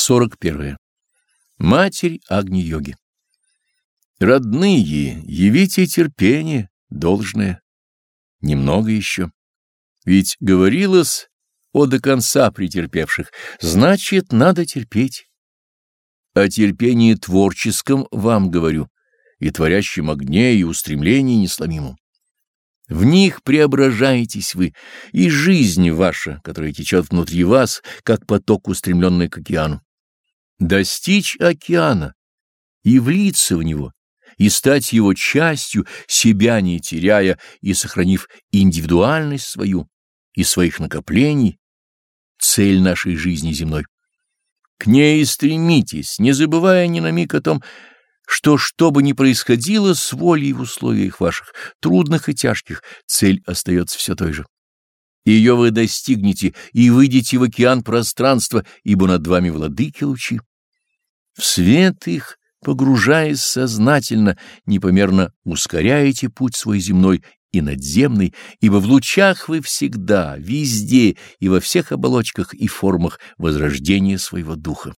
41. Матерь Агни-йоги. Родные, явите терпение должное. Немного еще. Ведь говорилось о до конца претерпевших, значит, надо терпеть. О терпении творческом вам говорю, и творящем огне, и устремлении несломимом. В них преображаетесь вы, и жизнь ваша, которая течет внутри вас, как поток, устремленный к океану. Достичь океана и влиться в него, и стать его частью, себя не теряя и сохранив индивидуальность свою и своих накоплений, цель нашей жизни земной. К ней стремитесь, не забывая ни на миг о том, что что бы ни происходило с волей в условиях ваших, трудных и тяжких, цель остается все той же. Ее вы достигнете и выйдете в океан пространства, ибо над вами владыки лучи. В свет их, погружаясь сознательно, непомерно ускоряете путь свой земной и надземный, ибо в лучах вы всегда, везде и во всех оболочках и формах возрождения своего духа.